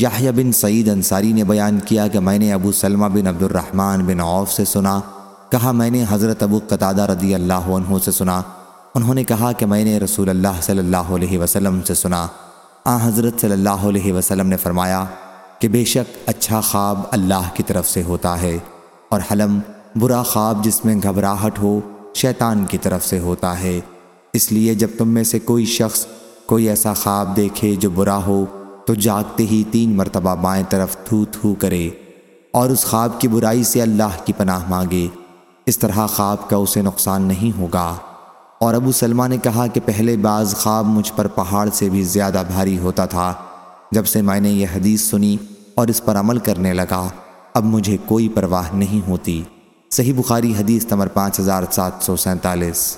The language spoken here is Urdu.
یحییٰ بن سعید انصاری نے بیان کیا کہ میں نے ابو سلمہ بن عبد الرحمن بن عوف سے سنا، کہا میں نے حضرت ابو قطادہ رضی اللہ عنہ سے سنا۔ انہوں نے کہا کہ میں نے رسول اللہ صلی اللہ علیہ وسلم سے سنا۔ آ، حضرت صلی اللہ علیہ وسلم نے فرمایا کہ بے شک اچھا خواب اللہ کی طرف سے ہوتا ہے اور حلم برا خواب جس میں گھبراہٹ ہو شیطان کی طرف سے ہوتا ہے۔ اس لیے جب تم میں سے کوئی شخص کوئی ایسا خواب دیکھے جو برا ہو تو جاگتے ہی تین مرتبہ بائیں طرف تھو تھو کرے اور اس خواب کی برائی سے اللہ کی پناہ مانگے۔ اس طرح خواب کا اسے نقصان نہیں ہوگا۔ اور ابو سلمہ نے کہا کہ پہلے بعض خواب مجھ پر پہاڑ سے بھی زیادہ بھاری ہوتا تھا۔ جب سے میں نے یہ حدیث سنی اور اس پر عمل کرنے لگا، اب مجھے کوئی پرواہ نہیں ہوتی۔ صحیح بخاری حدیث نمبر پانچ ہزار سات سو سینتالیس۔